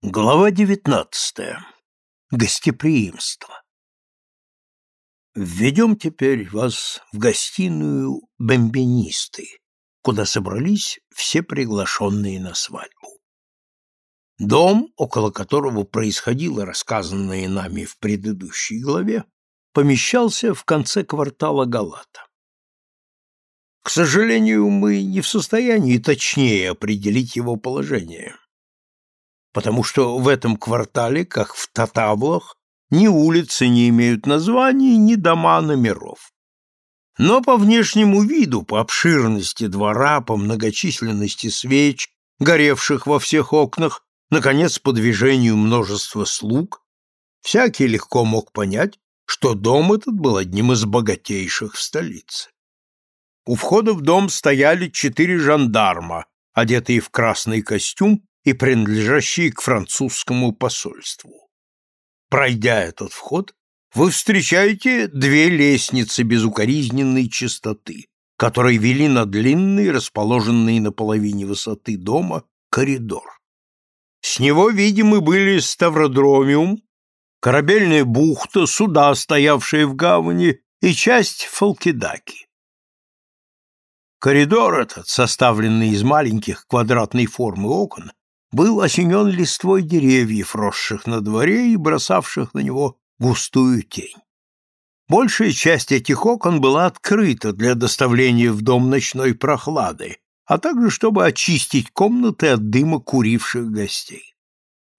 Глава девятнадцатая. Гостеприимство. Введем теперь вас в гостиную бомбинисты, куда собрались все приглашенные на свадьбу. Дом, около которого происходило рассказанное нами в предыдущей главе, помещался в конце квартала Галата. К сожалению, мы не в состоянии точнее определить его положение потому что в этом квартале, как в Татавлах, ни улицы не имеют названий, ни дома номеров. Но по внешнему виду, по обширности двора, по многочисленности свеч, горевших во всех окнах, наконец, по движению множества слуг, всякий легко мог понять, что дом этот был одним из богатейших в столице. У входа в дом стояли четыре жандарма, одетые в красный костюм и принадлежащие к французскому посольству. Пройдя этот вход, вы встречаете две лестницы безукоризненной чистоты, которые вели на длинный, расположенный на половине высоты дома, коридор. С него видимы были Ставродромиум, корабельная бухта, суда, стоявшие в гавани, и часть Фалкидаки. Коридор этот, составленный из маленьких квадратной формы окон, был осенен листвой деревьев, росших на дворе и бросавших на него густую тень. Большая часть этих окон была открыта для доставления в дом ночной прохлады, а также чтобы очистить комнаты от дыма куривших гостей.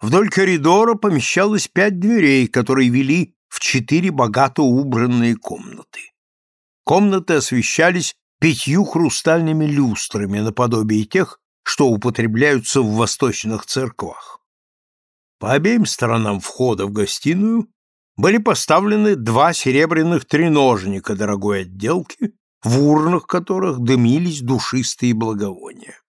Вдоль коридора помещалось пять дверей, которые вели в четыре богато убранные комнаты. Комнаты освещались пятью хрустальными люстрами наподобие тех, что употребляются в восточных церквах. По обеим сторонам входа в гостиную были поставлены два серебряных треножника дорогой отделки, в урнах которых дымились душистые благовония.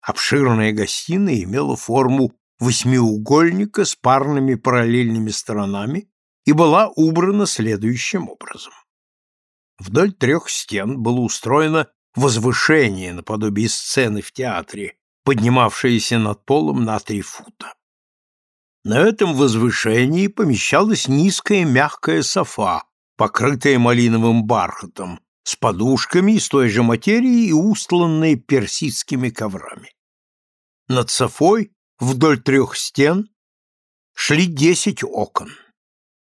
Обширная гостиная имела форму восьмиугольника с парными параллельными сторонами и была убрана следующим образом. Вдоль трех стен было устроено возвышение наподобие сцены в театре, поднимавшееся над полом на три фута. На этом возвышении помещалась низкая мягкая софа, покрытая малиновым бархатом, с подушками из той же материи и устланная персидскими коврами. Над софой вдоль трех стен шли десять окон,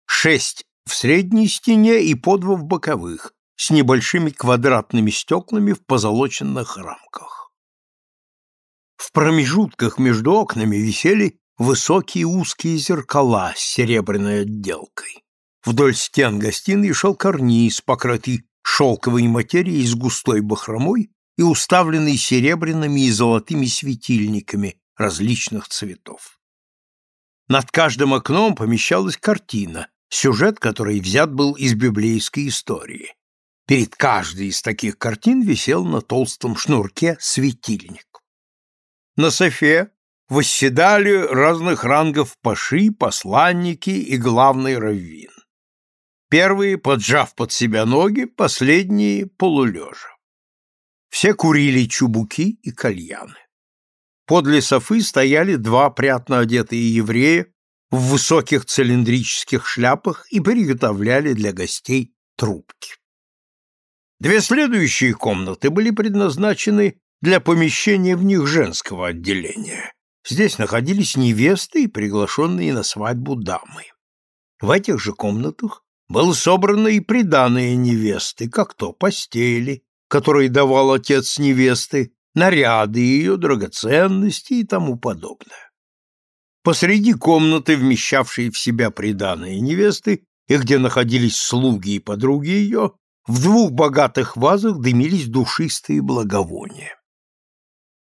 шесть в средней стене и по два в боковых, с небольшими квадратными стеклами в позолоченных рамках. В промежутках между окнами висели высокие узкие зеркала с серебряной отделкой. Вдоль стен гостиной шел карниз, покрытый шелковой материей с густой бахромой и уставленный серебряными и золотыми светильниками различных цветов. Над каждым окном помещалась картина, сюжет которой взят был из библейской истории. Перед каждой из таких картин висел на толстом шнурке светильник. На софе восседали разных рангов паши, посланники и главный раввин. Первые, поджав под себя ноги, последние — полулежа. Все курили чубуки и кальяны. Подле софы стояли два прятно одетые еврея в высоких цилиндрических шляпах и приготовляли для гостей трубки. Две следующие комнаты были предназначены для помещения в них женского отделения. Здесь находились невесты и приглашенные на свадьбу дамы. В этих же комнатах было собрано и приданое невесты, как то постели, которые давал отец невесты, наряды ее, драгоценности и тому подобное. Посреди комнаты, вмещавшей в себя приданые невесты, и где находились слуги и подруги ее, в двух богатых вазах дымились душистые благовония.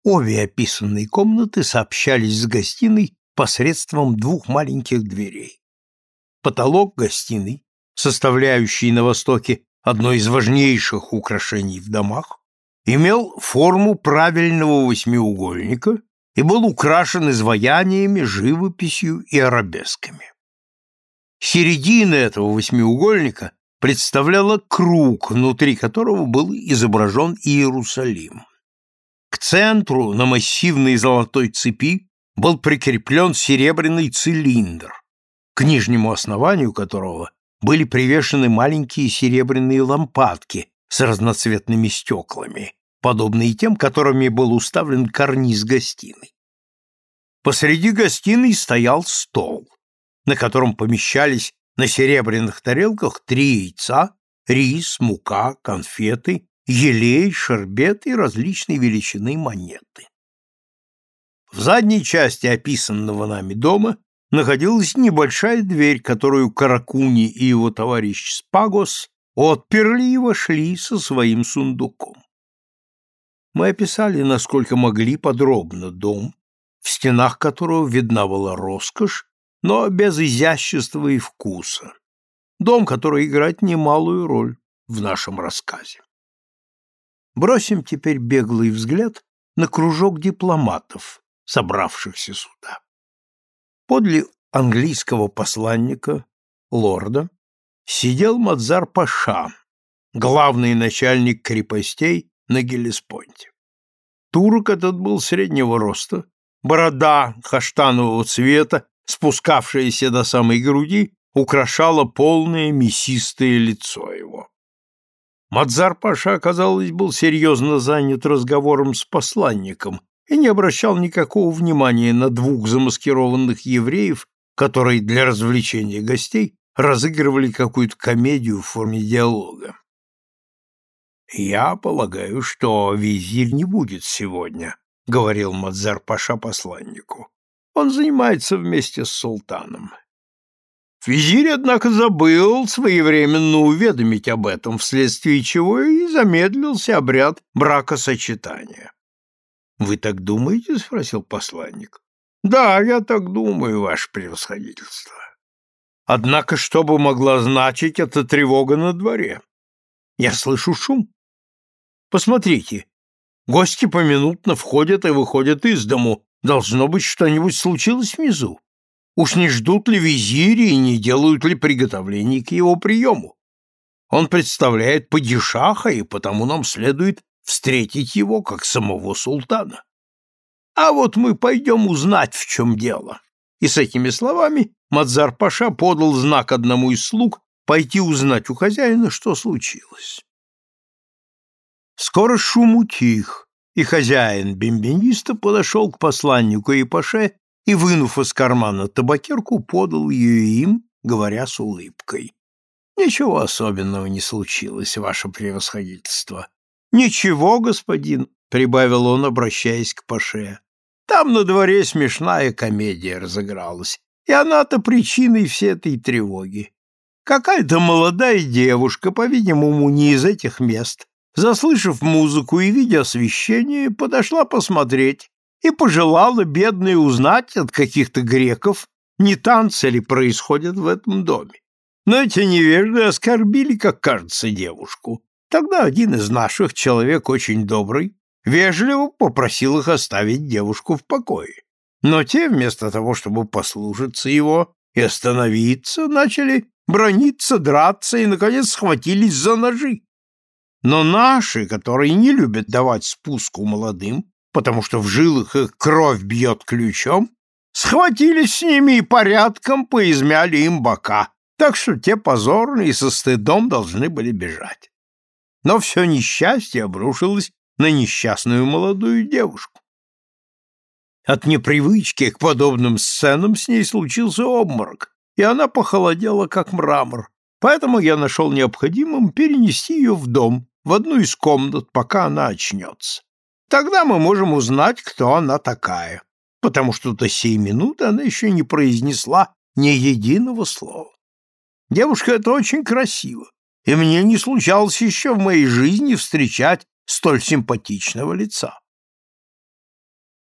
Обе описанные комнаты сообщались с гостиной посредством двух маленьких дверей. Потолок гостиной, составляющий на востоке одно из важнейших украшений в домах, имел форму правильного восьмиугольника и был украшен изваяниями, живописью и арабесками. Середина этого восьмиугольника представляла круг, внутри которого был изображен Иерусалим. К центру на массивной золотой цепи был прикреплен серебряный цилиндр, к нижнему основанию которого были привешены маленькие серебряные лампадки с разноцветными стеклами, подобные тем, которыми был уставлен карниз гостиной. Посреди гостиной стоял стол, на котором помещались на серебряных тарелках три яйца, рис, мука, конфеты, елей, шербет и различной величины монеты. В задней части описанного нами дома находилась небольшая дверь, которую Каракуни и его товарищ Спагос отперли и вошли со своим сундуком. Мы описали, насколько могли, подробно дом, в стенах которого видна была роскошь, но без изящества и вкуса. Дом, который играет немалую роль в нашем рассказе. Бросим теперь беглый взгляд на кружок дипломатов, собравшихся сюда. Подле английского посланника, лорда, сидел Мадзар Паша, главный начальник крепостей на Гелеспонте. Турок этот был среднего роста, борода каштанового цвета, спускавшаяся до самой груди, украшала полное мясистое лицо его. Мадзар Паша, казалось, был серьезно занят разговором с посланником и не обращал никакого внимания на двух замаскированных евреев, которые для развлечения гостей разыгрывали какую-то комедию в форме диалога. «Я полагаю, что визирь не будет сегодня», — говорил Мадзар Паша посланнику. «Он занимается вместе с султаном. Визирь, однако, забыл своевременно уведомить об этом, вследствие чего и замедлился обряд бракосочетания. «Вы так думаете?» — спросил посланник. «Да, я так думаю, ваше превосходительство. Однако что бы могла значить эта тревога на дворе? Я слышу шум. Посмотрите, гости поминутно входят и выходят из дому. Должно быть, что-нибудь случилось внизу. Уж не ждут ли визири и не делают ли приготовлений к его приему? Он представляет падишаха, и потому нам следует встретить его как самого султана. А вот мы пойдем узнать, в чем дело. И с этими словами Мадзар Паша подал знак одному из слуг пойти узнать у хозяина, что случилось. Скоро шум утих, и хозяин бимбиниста подошел к посланнику и Паше и, вынув из кармана табакерку, подал ее им, говоря с улыбкой. «Ничего особенного не случилось, ваше превосходительство». «Ничего, господин», — прибавил он, обращаясь к Паше. «Там на дворе смешная комедия разыгралась, и она-то причиной всей этой тревоги. Какая-то молодая девушка, по-видимому, не из этих мест, заслышав музыку и видя освещение, подошла посмотреть, и пожелала бедной узнать от каких-то греков, не танцы ли происходят в этом доме. Но эти невежды оскорбили, как кажется, девушку. Тогда один из наших, человек очень добрый, вежливо попросил их оставить девушку в покое. Но те, вместо того, чтобы послушаться его и остановиться, начали брониться, драться и, наконец, схватились за ножи. Но наши, которые не любят давать спуску молодым, потому что в жилах их кровь бьет ключом, схватились с ними и порядком поизмяли им бока, так что те позорно и со стыдом должны были бежать. Но все несчастье обрушилось на несчастную молодую девушку. От непривычки к подобным сценам с ней случился обморок, и она похолодела, как мрамор, поэтому я нашел необходимым перенести ее в дом, в одну из комнат, пока она очнется. Тогда мы можем узнать, кто она такая, потому что до сей минуты она еще не произнесла ни единого слова. Девушка эта очень красива, и мне не случалось еще в моей жизни встречать столь симпатичного лица.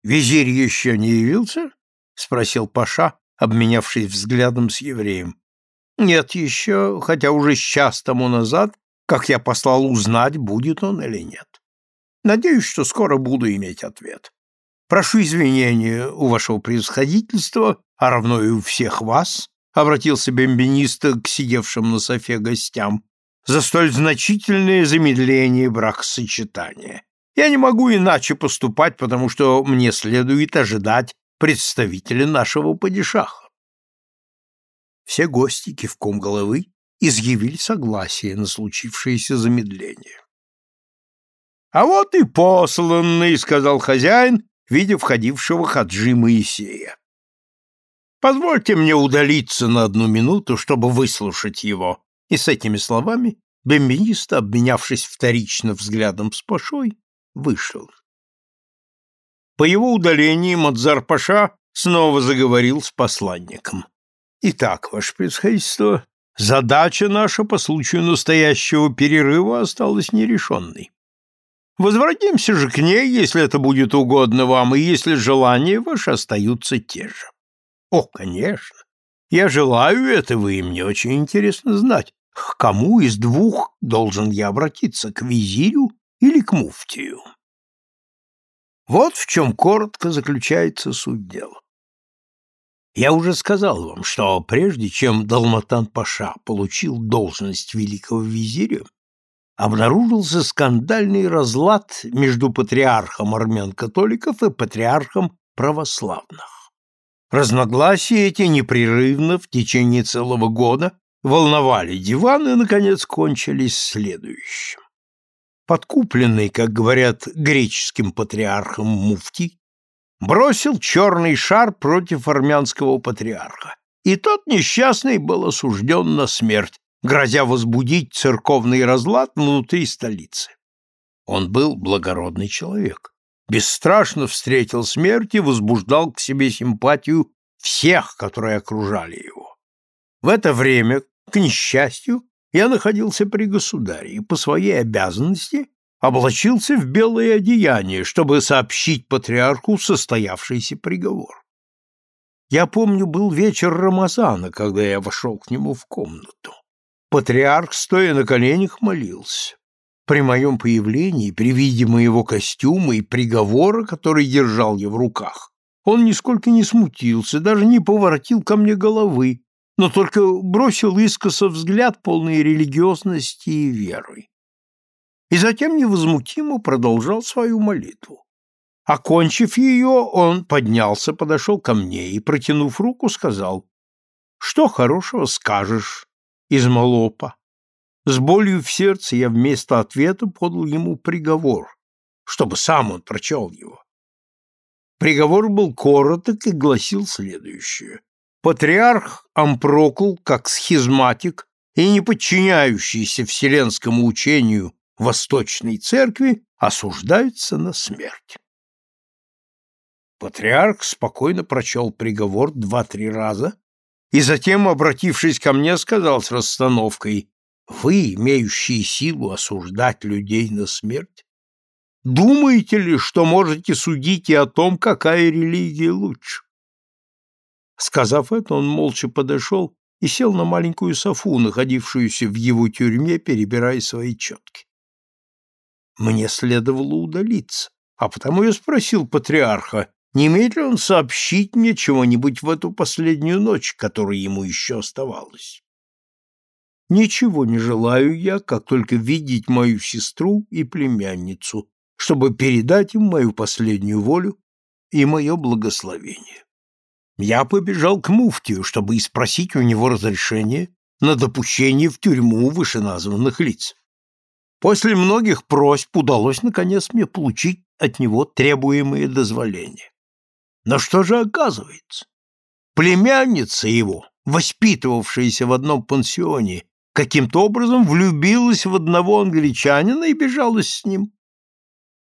«Визирь еще не явился?» — спросил Паша, обменявшись взглядом с евреем. «Нет еще, хотя уже час тому назад, как я послал узнать, будет он или нет». Надеюсь, что скоро буду иметь ответ. Прошу извинения у вашего превосходительства, а равно и у всех вас, обратился бомбиниста к сидевшим на софе гостям, за столь значительное замедление бракосочетания. Я не могу иначе поступать, потому что мне следует ожидать представителя нашего падишаха. Все гости кивком головы изъявили согласие на случившееся замедление. — А вот и посланный, — сказал хозяин, видя входившего хаджи Моисея. — Позвольте мне удалиться на одну минуту, чтобы выслушать его. И с этими словами Бембиниста, обменявшись вторично взглядом с Пашой, вышел. По его удалении Мадзар-Паша снова заговорил с посланником. «Итак, ваше происходительство, задача наша по случаю настоящего перерыва осталась нерешенной. Возвратимся же к ней, если это будет угодно вам, и если желания ваши остаются те же. О, конечно, я желаю этого, и мне очень интересно знать, к кому из двух должен я обратиться, к визирю или к муфтию. Вот в чем коротко заключается суть дела. Я уже сказал вам, что прежде чем Далматан-Паша получил должность великого визиря, обнаружился скандальный разлад между патриархом армян-католиков и патриархом православных. Разногласия эти непрерывно в течение целого года волновали диван и, наконец, кончились следующим. Подкупленный, как говорят, греческим патриархом муфти, бросил черный шар против армянского патриарха, и тот несчастный был осужден на смерть, грозя возбудить церковный разлад внутри столицы. Он был благородный человек, бесстрашно встретил смерть и возбуждал к себе симпатию всех, которые окружали его. В это время, к несчастью, я находился при государе и по своей обязанности облачился в белое одеяние, чтобы сообщить патриарху состоявшийся приговор. Я помню, был вечер Рамазана, когда я вошел к нему в комнату. Патриарх, стоя на коленях, молился. При моем появлении, при виде моего костюма и приговора, который держал я в руках, он нисколько не смутился, даже не поворотил ко мне головы, но только бросил искоса взгляд полный религиозности и веры. И затем невозмутимо продолжал свою молитву. Окончив ее, он поднялся, подошел ко мне и, протянув руку, сказал, «Что хорошего скажешь из Молопа?» С болью в сердце я вместо ответа подал ему приговор, чтобы сам он прочел его. Приговор был короток и гласил следующее. Патриарх Ампрокл, как схизматик и не подчиняющийся вселенскому учению Восточной Церкви, осуждается на смерть. Патриарх спокойно прочел приговор два-три раза и затем, обратившись ко мне, сказал с расстановкой, «Вы, имеющие силу осуждать людей на смерть, думаете ли, что можете судить и о том, какая религия лучше? Сказав это, он молча подошел и сел на маленькую софу, находившуюся в его тюрьме, перебирая свои четки. Мне следовало удалиться, а потому я спросил патриарха, не имеет ли он сообщить мне чего-нибудь в эту последнюю ночь, которая ему еще оставалась. Ничего не желаю я, как только видеть мою сестру и племянницу, чтобы передать им мою последнюю волю и мое благословение я побежал к муфтию, чтобы спросить у него разрешение на допущение в тюрьму вышеназванных лиц. После многих просьб удалось, наконец, мне получить от него требуемые дозволения. Но что же оказывается? Племянница его, воспитывавшаяся в одном пансионе, каким-то образом влюбилась в одного англичанина и бежалась с ним.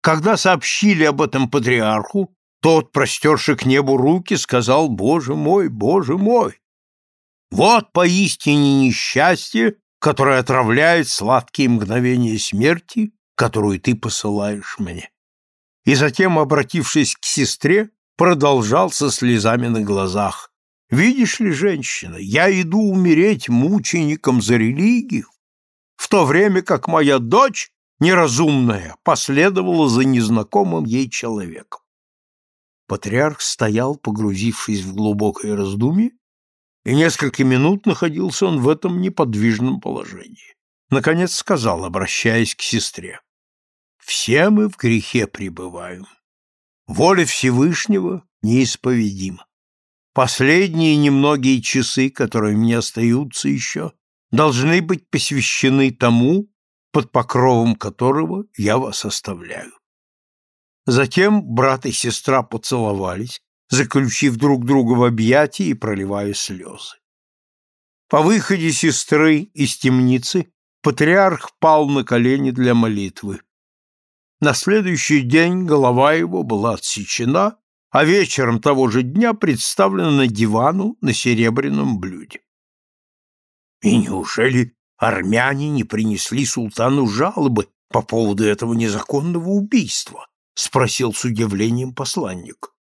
Когда сообщили об этом патриарху, тот, простерши к небу руки, сказал «Боже мой, Боже мой!» Вот поистине несчастье, которое отравляет сладкие мгновения смерти, которую ты посылаешь мне. И затем, обратившись к сестре, продолжал со слезами на глазах. «Видишь ли, женщина, я иду умереть мучеником за религию, в то время как моя дочь, неразумная, последовала за незнакомым ей человеком. Патриарх стоял, погрузившись в глубокое раздумье, и несколько минут находился он в этом неподвижном положении. Наконец сказал, обращаясь к сестре, «Все мы в грехе пребываем. Воля Всевышнего неисповедимо. Последние немногие часы, которые мне остаются еще, должны быть посвящены тому, под покровом которого я вас оставляю. Затем брат и сестра поцеловались, заключив друг друга в объятия и проливая слезы. По выходе сестры из темницы патриарх пал на колени для молитвы. На следующий день голова его была отсечена, а вечером того же дня представлена на дивану на серебряном блюде. И неужели армяне не принесли султану жалобы по поводу этого незаконного убийства? спросил с удивлением посланник.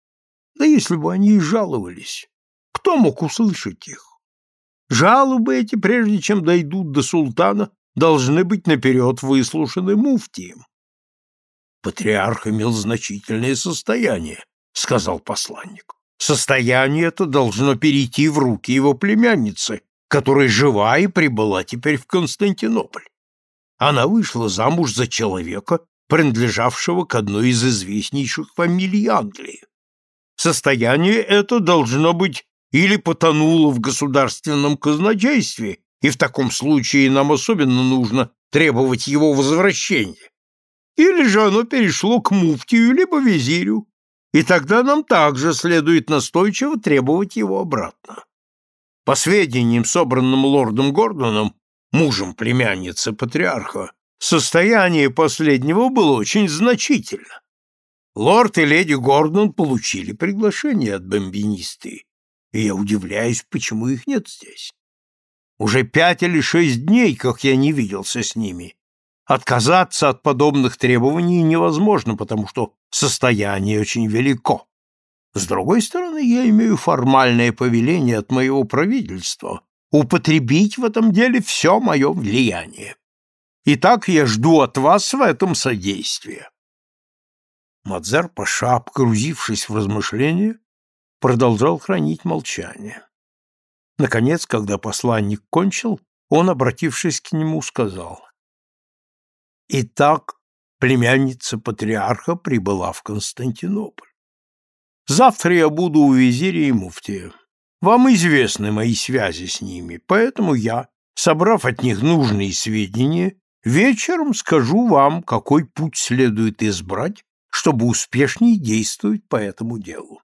Да если бы они и жаловались, кто мог услышать их? Жалобы эти, прежде чем дойдут до султана, должны быть наперед выслушаны муфтием. Патриарх имел значительное состояние, сказал посланник. Состояние это должно перейти в руки его племянницы, которая жива и прибыла теперь в Константинополь. Она вышла замуж за человека, принадлежавшего к одной из известнейших фамилий Англии. Состояние это должно быть или потонуло в государственном казначействе, и в таком случае нам особенно нужно требовать его возвращения, или же оно перешло к муфтию либо визирю, и тогда нам также следует настойчиво требовать его обратно. По сведениям, собранным лордом Гордоном, мужем племянницы патриарха, состояние последнего было очень значительно. Лорд и леди Гордон получили приглашение от бомбинисты, и я удивляюсь, почему их нет здесь. Уже пять или шесть дней, как я не виделся с ними. Отказаться от подобных требований невозможно, потому что состояние очень велико. С другой стороны, я имею формальное повеление от моего правительства употребить в этом деле все мое влияние. Итак, я жду от вас в этом содействия. Мадзар Паша, погрузившись в размышления, продолжал хранить молчание. Наконец, когда посланник кончил, он, обратившись к нему, сказал, «Итак, племянница патриарха прибыла в Константинополь. Завтра я буду у визиря и муфтия. Вам известны мои связи с ними, поэтому я, собрав от них нужные сведения, Вечером скажу вам, какой путь следует избрать, чтобы успешнее действовать по этому делу.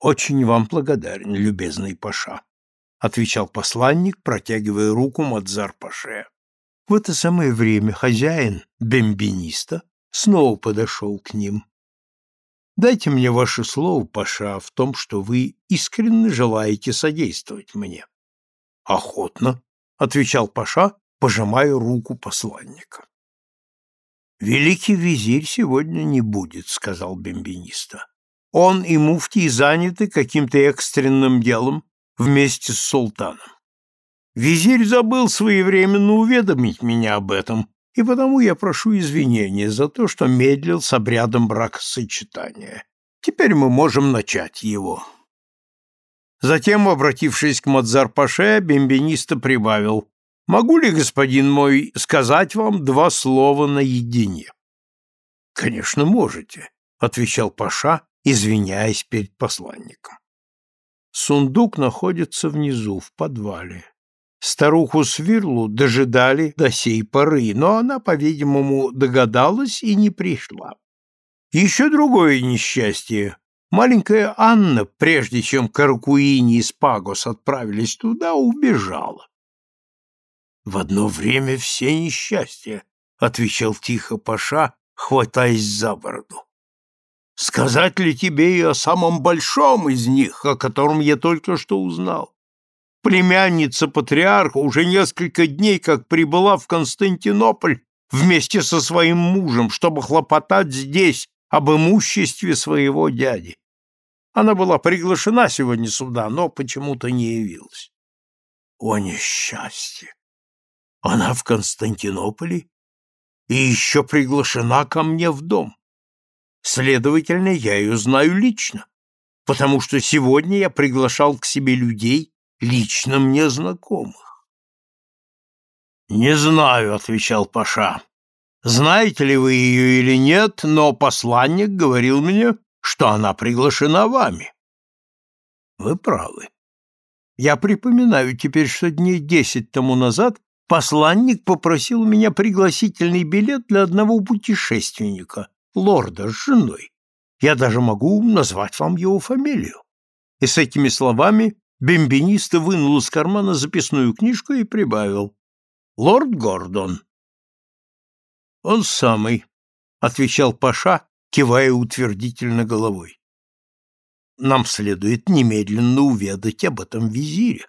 Очень вам благодарен, любезный Паша, отвечал посланник, протягивая руку Мадзар-паше. В это самое время хозяин бембиниста снова подошел к ним. Дайте мне ваше слово, Паша, в том, что вы искренне желаете содействовать мне. Охотно, отвечал Паша пожимая руку посланника. «Великий визирь сегодня не будет», — сказал бомбиниста. «Он и муфтий заняты каким-то экстренным делом вместе с султаном. Визирь забыл своевременно уведомить меня об этом, и потому я прошу извинения за то, что медлил с обрядом бракосочетания. Теперь мы можем начать его». Затем, обратившись к Мадзар-Паше, бомбиниста прибавил Могу ли, господин мой, сказать вам два слова наедине? — Конечно, можете, — отвечал Паша, извиняясь перед посланником. Сундук находится внизу, в подвале. Старуху Свирлу дожидали до сей поры, но она, по-видимому, догадалась и не пришла. Еще другое несчастье. Маленькая Анна, прежде чем Каркуини и Спагос отправились туда, убежала. В одно время все несчастья, отвечал тихо Паша, хватаясь за бороду. Сказать ли тебе и о самом большом из них, о котором я только что узнал? Племянница патриарха уже несколько дней как прибыла в Константинополь вместе со своим мужем, чтобы хлопотать здесь об имуществе своего дяди. Она была приглашена сегодня сюда, но почему-то не явилась. О, несчастье! Она в Константинополе и еще приглашена ко мне в дом. Следовательно, я ее знаю лично, потому что сегодня я приглашал к себе людей, лично мне знакомых. «Не знаю», — отвечал Паша. «Знаете ли вы ее или нет, но посланник говорил мне, что она приглашена вами. Вы правы. Я припоминаю теперь, что дней десять тому назад посланник попросил у меня пригласительный билет для одного путешественника, лорда с женой. Я даже могу назвать вам его фамилию. И с этими словами бомбиниста вынул из кармана записную книжку и прибавил. Лорд Гордон. Он самый, отвечал Паша, кивая утвердительно головой. Нам следует немедленно уведать об этом визире.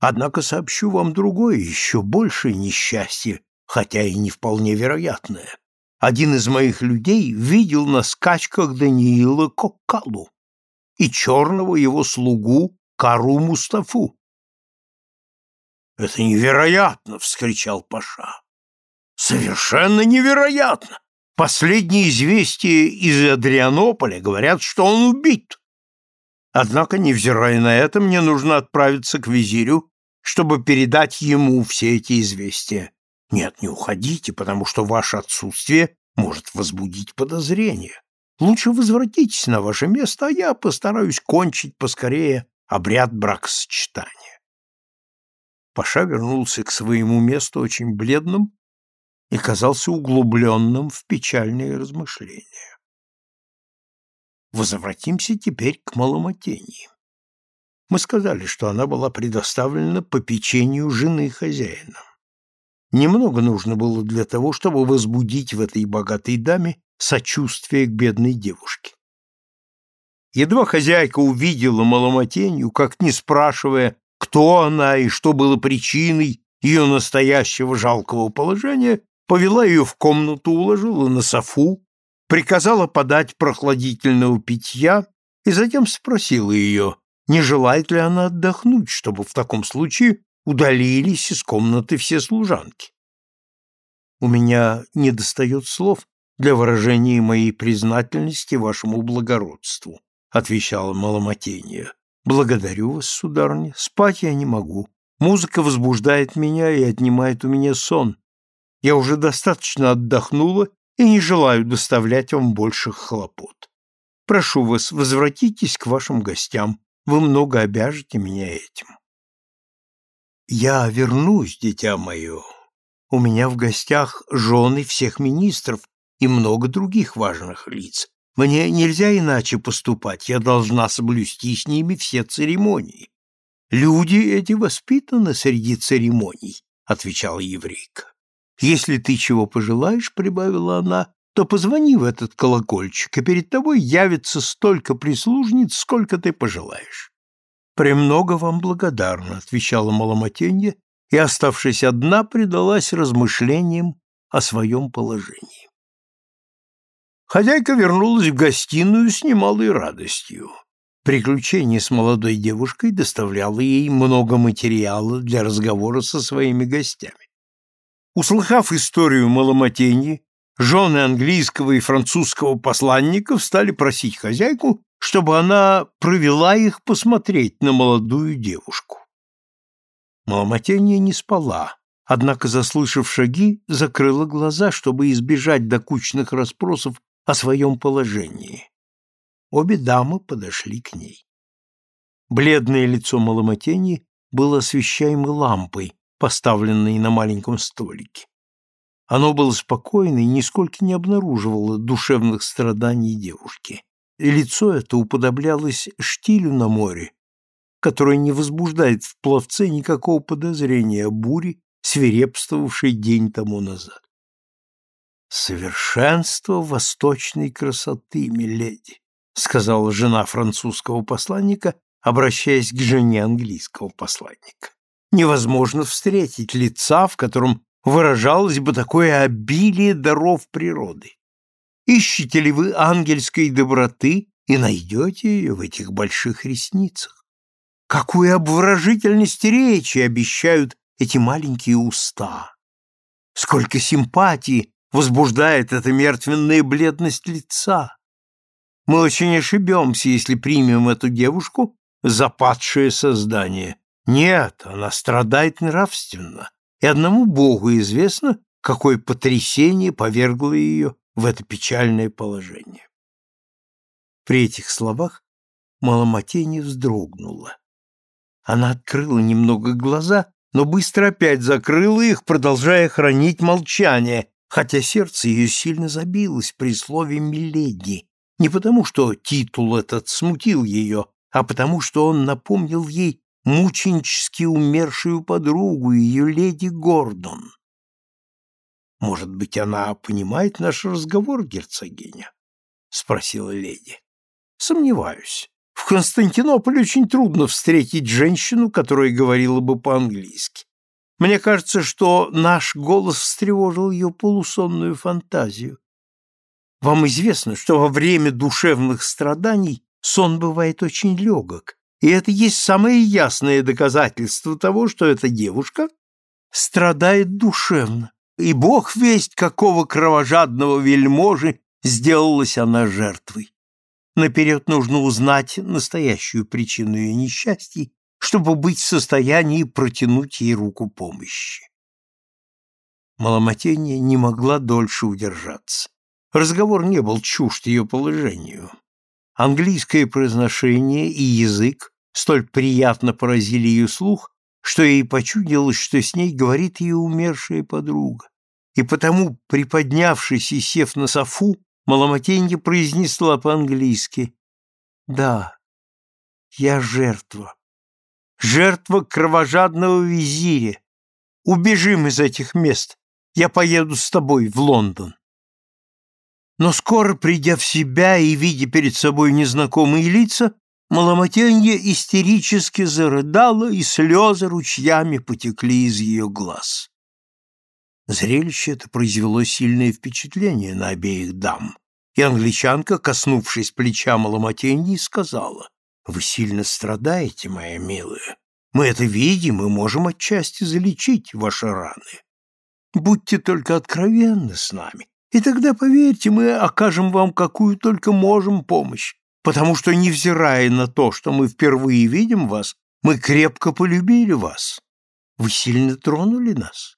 Однако сообщу вам другое, еще большее несчастье, хотя и не вполне вероятное. Один из моих людей видел на скачках Даниила Коккалу и черного его слугу Кару Мустафу. «Это невероятно!» — вскричал Паша. «Совершенно невероятно! Последние известия из Адрианополя говорят, что он убит. Однако, невзирая на это, мне нужно отправиться к визирю, чтобы передать ему все эти известия. Нет, не уходите, потому что ваше отсутствие может возбудить подозрения. Лучше возвратитесь на ваше место, а я постараюсь кончить поскорее обряд бракосочетания. Паша вернулся к своему месту очень бледным и казался углубленным в печальные размышления. Возвратимся теперь к Маломотении. Мы сказали, что она была предоставлена по печенью жены хозяина. Немного нужно было для того, чтобы возбудить в этой богатой даме сочувствие к бедной девушке. Едва хозяйка увидела Маломотенью, как не спрашивая, кто она и что было причиной ее настоящего жалкого положения, повела ее в комнату, уложила на софу, приказала подать прохладительного питья и затем спросила ее, не желает ли она отдохнуть, чтобы в таком случае удалились из комнаты все служанки. У меня недостает слов для выражения моей признательности вашему благородству, отвечала Маломотения. Благодарю вас, сударыня, спать я не могу. Музыка возбуждает меня и отнимает у меня сон. Я уже достаточно отдохнула и не желаю доставлять вам больших хлопот. Прошу вас, возвратитесь к вашим гостям. Вы много обяжете меня этим. Я вернусь, дитя мое. У меня в гостях жены всех министров и много других важных лиц. Мне нельзя иначе поступать, я должна соблюсти с ними все церемонии. Люди эти воспитаны среди церемоний, отвечала еврейка. Если ты чего пожелаешь, прибавила она, то позвони в этот колокольчик, и перед тобой явится столько прислужниц, сколько ты пожелаешь. Премного вам благодарна, отвечала Маломотенья, и, оставшись одна, предалась размышлениям о своем положении. Хозяйка вернулась в гостиную с немалой радостью. Приключение с молодой девушкой доставляло ей много материала для разговора со своими гостями. Услыхав историю Маломотеньи, жены английского и французского посланников стали просить хозяйку, чтобы она провела их посмотреть на молодую девушку. Маломотенья не спала, однако, заслышав шаги, закрыла глаза, чтобы избежать докучных расспросов о своем положении. Обе дамы подошли к ней. Бледное лицо Маломотеньи было освещаемо лампой, поставленной на маленьком столике. Оно было спокойно и нисколько не обнаруживало душевных страданий девушки. И лицо это уподоблялось штилю на море, которое не возбуждает в пловце никакого подозрения о буре, свирепствовавшей день тому назад. «Совершенство восточной красоты, миледи», — сказала жена французского посланника, обращаясь к жене английского посланника невозможно встретить лица, в котором выражалось бы такое обилие даров природы. Ищете ли вы ангельской доброты и найдете ее в этих больших ресницах? Какую обворожительность речи обещают эти маленькие уста! Сколько симпатии возбуждает эта мертвенная бледность лица! Мы очень ошибемся, если примем эту девушку за падшее создание, нет, она страдает нравственно, и одному Богу известно, какое потрясение повергло ее в это печальное положение. При этих словах Маломатенья вздрогнула. Она открыла немного глаза, но быстро опять закрыла их, продолжая хранить молчание, хотя сердце ее сильно забилось при слове «миледи», не потому что титул этот смутил ее, а потому что он напомнил ей мученически умершую подругу, ее леди Гордон. «Может быть, она понимает наш разговор, герцогиня?» — спросила леди. «Сомневаюсь. В Константинополе очень трудно встретить женщину, которая говорила бы по-английски. Мне кажется, что наш голос встревожил ее полусонную фантазию. Вам известно, что во время душевных страданий сон бывает очень легок, и это есть самое ясное доказательство того, что эта девушка страдает душевно, и бог весть, какого кровожадного вельможи сделалась она жертвой. Наперед нужно узнать настоящую причину ее несчастий, чтобы быть в состоянии протянуть ей руку помощи. Маломатенья не могла дольше удержаться. Разговор не был чужд ее положению. Английское произношение и язык столь приятно поразили ее слух, что ей почудилось, что с ней говорит ее умершая подруга. И потому, приподнявшись и сев на софу, Маломатенья произнесла по-английски «Да, я жертва. Жертва кровожадного визиря. Убежим из этих мест. Я поеду с тобой в Лондон». Но скоро, придя в себя и видя перед собой незнакомые лица, Маломатенья истерически зарыдала, и слезы ручьями потекли из ее глаз. Зрелище это произвело сильное впечатление на обеих дам, и англичанка, коснувшись плеча Маломатеньи, сказала, «Вы сильно страдаете, моя милая. Мы это видим и можем отчасти залечить ваши раны. Будьте только откровенны с нами, и тогда, поверьте, мы окажем вам какую только можем помощь, потому что, невзирая на то, что мы впервые видим вас, мы крепко полюбили вас. Вы сильно тронули нас.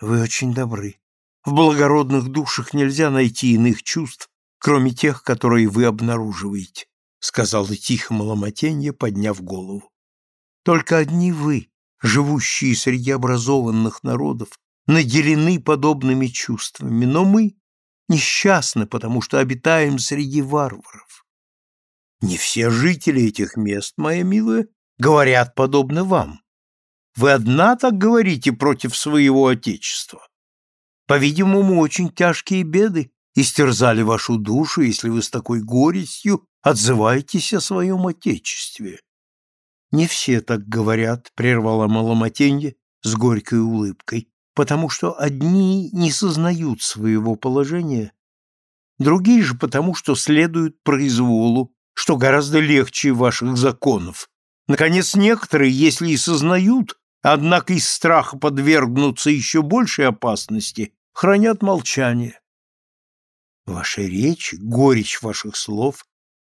Вы очень добры. В благородных душах нельзя найти иных чувств, кроме тех, которые вы обнаруживаете, сказала тихо Маломатенья, подняв голову. Только одни вы, живущие среди образованных народов, наделены подобными чувствами, но мы несчастны, потому что обитаем среди варваров. Не все жители этих мест, моя милая, говорят подобно вам. Вы одна так говорите против своего отечества. По-видимому, очень тяжкие беды истерзали вашу душу, если вы с такой горестью отзываетесь о своем отечестве. Не все так говорят, прервала Маломатенье с горькой улыбкой, потому что одни не сознают своего положения, другие же потому, что следуют произволу, что гораздо легче ваших законов. Наконец, некоторые, если и сознают, однако из страха подвергнуться еще большей опасности, хранят молчание. Ваша речь, горечь ваших слов,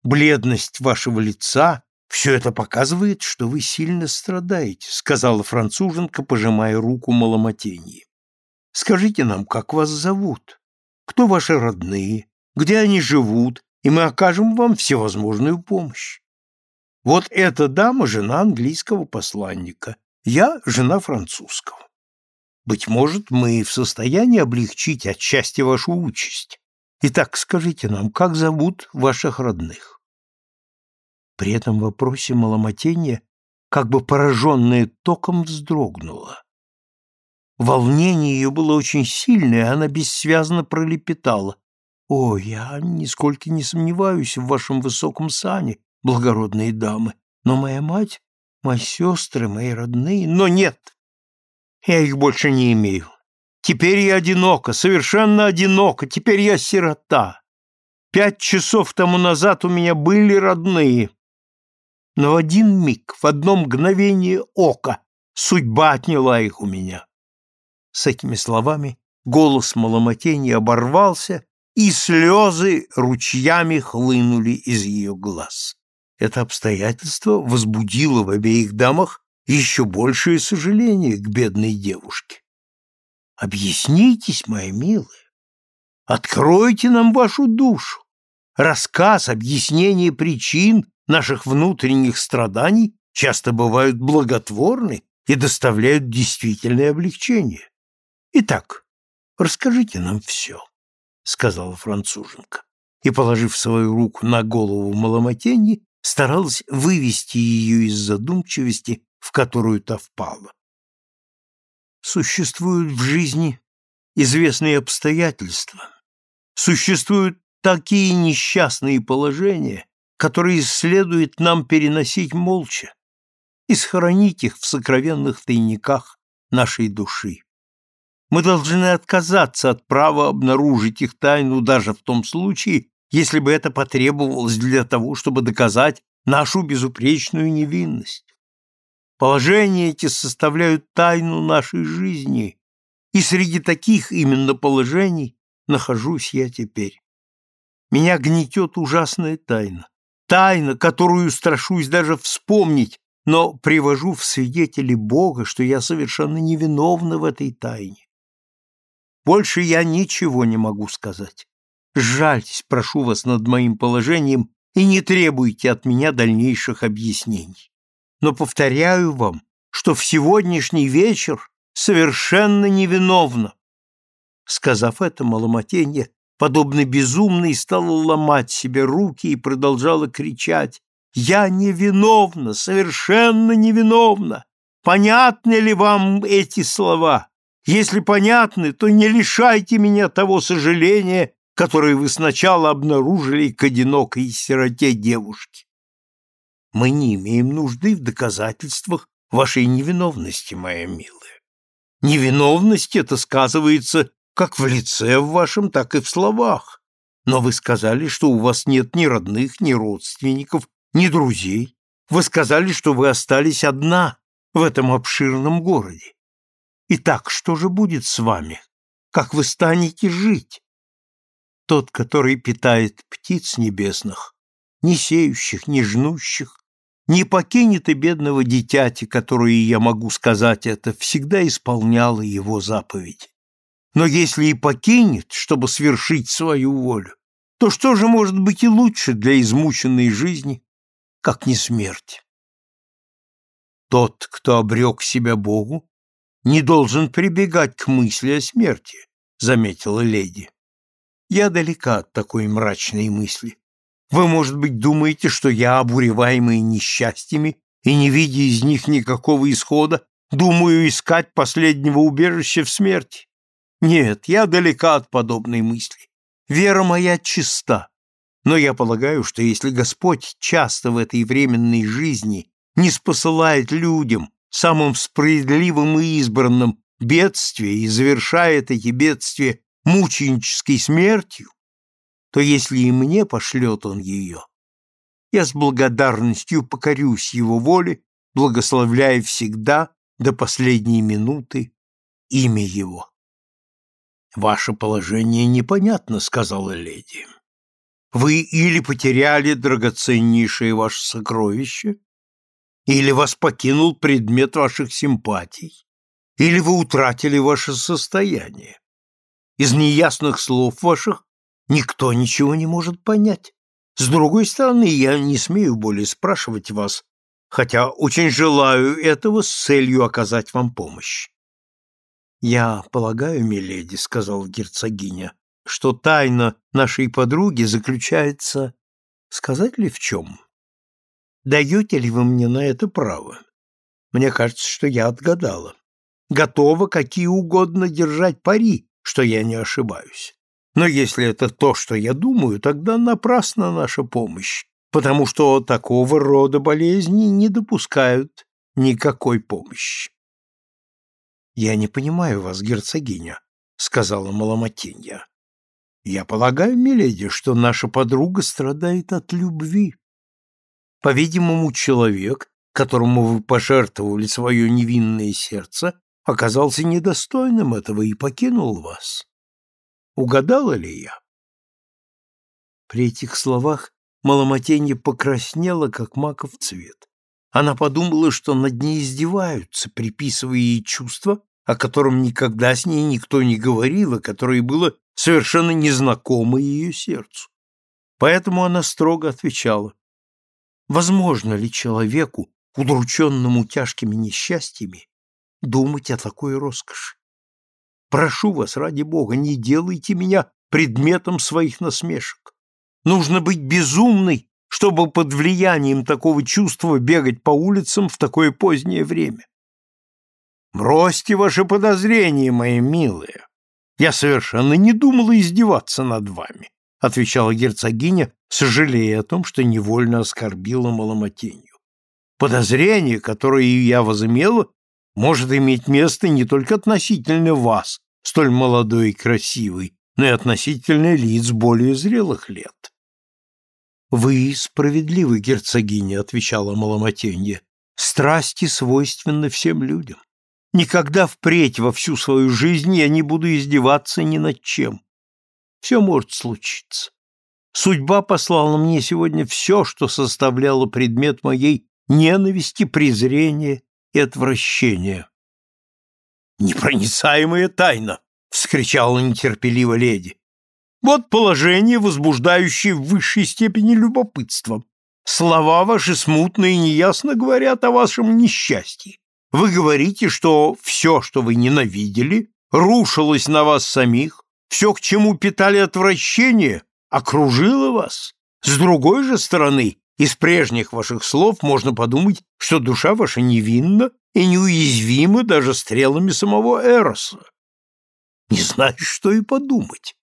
бледность вашего лица — все это показывает, что вы сильно страдаете, сказала француженка, пожимая руку Маломатеньи. Скажите нам, как вас зовут? Кто ваши родные? Где они живут? И мы окажем вам всевозможную помощь. Вот эта дама — жена английского посланника, я — жена французского. Быть может, мы в состоянии облегчить отчасти вашу участь. Итак, скажите нам, как зовут ваших родных?» При этом вопросе Маломатенья, как бы пораженная током, вздрогнула. Волнение ее было очень сильное, она бессвязно пролепетала. «О, я нисколько не сомневаюсь в вашем высоком сане, благородные дамы, но моя мать мои сестры, мои родные, но нет, я их больше не имею. Теперь я одинока, совершенно одинока, теперь я сирота. Пять часов тому назад у меня были родные. Но в один миг, в одно мгновение ока, судьба отняла их у меня. С этими словами голос Маломатени оборвался, и слезы ручьями хлынули из ее глаз. Это обстоятельство возбудило в обеих дамах еще большее сожаление к бедной девушке. Объяснитесь, моя милая, откройте нам вашу душу, рассказ, объяснение причин наших внутренних страданий часто бывают благотворны и доставляют действительное облегчение. Итак, расскажите нам все, — сказала француженка, и, положив свою руку на голову Маломотеньи, старалась вывести ее из задумчивости, в которую та впала. Существуют в жизни известные обстоятельства, существуют такие несчастные положения, которые следует нам переносить молча и сохранить их в сокровенных тайниках нашей души. Мы должны отказаться от права обнаружить их тайну даже в том случае, если бы это потребовалось для того, чтобы доказать нашу безупречную невинность. Положения эти составляют тайну нашей жизни, и среди таких именно положений нахожусь я теперь. Меня гнетет ужасная тайна, тайна, которую страшусь даже вспомнить, но привожу в свидетели Бога, что я совершенно невиновна в этой тайне. Больше я ничего не могу сказать. Жальтесь, прошу вас, над моим положением и не требуйте от меня дальнейших объяснений. Но повторяю вам, что в сегодняшний вечер совершенно невиновна. Сказав это, Маломатенья, подобно безумной, стала ломать себе руки и продолжала кричать «Я невиновна, совершенно невиновна! Понятны ли вам эти слова? Если понятны, то не лишайте меня того сожаления, которое вы сначала обнаружили к одинокой сироте девушки. Мы не имеем нужды в доказательствах вашей невиновности, моя милая. Невиновность это сказывается как в лице в вашем, так и в словах. Но вы сказали, что у вас нет ни родных, ни родственников, ни друзей. Вы сказали, что вы остались одна в этом обширном городе. Итак, что же будет с вами? Как вы станете жить? Тот, который питает птиц небесных, не сеющих, не жнущих, не покинет и бедного дитяти, которое, я могу сказать это, всегда исполняло его заповедь. Но если и покинет, чтобы свершить свою волю, то что же может быть и лучше для измученной жизни, как не смерть? Тот, кто обрек себя Богу, не должен прибегать к мысли о смерти, заметила леди. Я далека от такой мрачной мысли. Вы, может быть, думаете, что я, обуреваемый несчастьями и не видя из них никакого исхода, думаю искать последнего убежища в смерти? Нет, я далека от подобной мысли. Вера моя чиста. Но я полагаю, что если Господь часто в этой временной жизни не спосылает людям самым справедливым и избранным бедствия и завершает эти бедствия мученической смертью, то если и мне пошлет он ее, я с благодарностью покорюсь его воле, благословляя всегда до последней минуты имя его. «Ваше положение непонятно», — сказала леди. «Вы или потеряли драгоценнейшее ваше сокровище, или вас покинул предмет ваших симпатий, или вы утратили ваше состояние. Из неясных слов ваших никто ничего не может понять. С другой стороны, я не смею более спрашивать вас, хотя очень желаю этого с целью оказать вам помощь. «Я полагаю, миледи», — сказал герцогиня, — «что тайна нашей подруги заключается... Сказать ли в чем? Даете ли вы мне на это право? Мне кажется, что я отгадала. Готова какие угодно держать пари, что я не ошибаюсь. Но если это то, что я думаю, тогда напрасна наша помощь, потому что такого рода болезни не допускают никакой помощи. «Я не понимаю вас, герцогиня», — сказала Маломатинья. «Я полагаю, миледи, что наша подруга страдает от любви. По-видимому, человек, которому вы пожертвовали свое невинное сердце, оказался недостойным этого и покинул вас. Угадала ли я?» При этих словах Маломатенья покраснела, как маков цвет. Она подумала, что над ней издеваются, приписывая ей чувства, о котором никогда с ней никто не говорил, и которое было совершенно незнакомо ее сердцу. Поэтому она строго отвечала, возможно ли человеку, удрученному тяжкими несчастьями, думать о такой роскоши? Прошу вас, ради Бога, не делайте меня предметом своих насмешек. Нужно быть безумной, чтобы под влиянием такого чувства бегать по улицам в такое позднее время. Бросьте ваши подозрения, мои милые. Я совершенно не думала издеваться над вами, отвечала герцогиня, сожалея о том, что невольно оскорбила Маломотенью. Подозрение, которое я возымела, может иметь место не только относительно вас, столь молодой и красивой, но и относительно лиц более зрелых лет. «Вы справедливы, герцогиня», — отвечала Маломатенья. «Страсти свойственны всем людям. Никогда впредь во всю свою жизнь я не буду издеваться ни над чем. Все может случиться. Судьба послала мне сегодня все, что составляло предмет моей ненависти, презрения и отвращения. «Непроницаемая тайна!» — вскричала нетерпеливо леди. Вот положение, возбуждающее в высшей степени любопытство. Слова ваши смутно и неясно говорят о вашем несчастье. Вы говорите, что все, что вы ненавидели, рушилось на вас самих, все, к чему питали отвращение, окружило вас. С другой же стороны, из прежних ваших слов можно подумать, что душа ваша невинна и неуязвима даже стрелами самого Эроса. Не знаешь, что и подумать.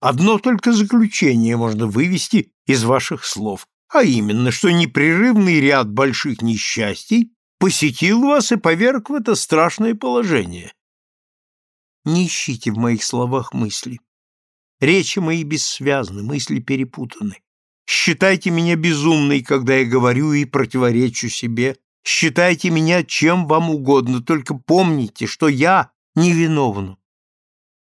Одно только заключение можно вывести из ваших слов, а именно, что непрерывный ряд больших несчастий посетил вас и поверг в это страшное положение. Не ищите в моих словах мысли. Речи мои бессвязны, мысли перепутаны. Считайте меня безумной, когда я говорю и противоречу себе. Считайте меня чем вам угодно, только помните, что я невиновна.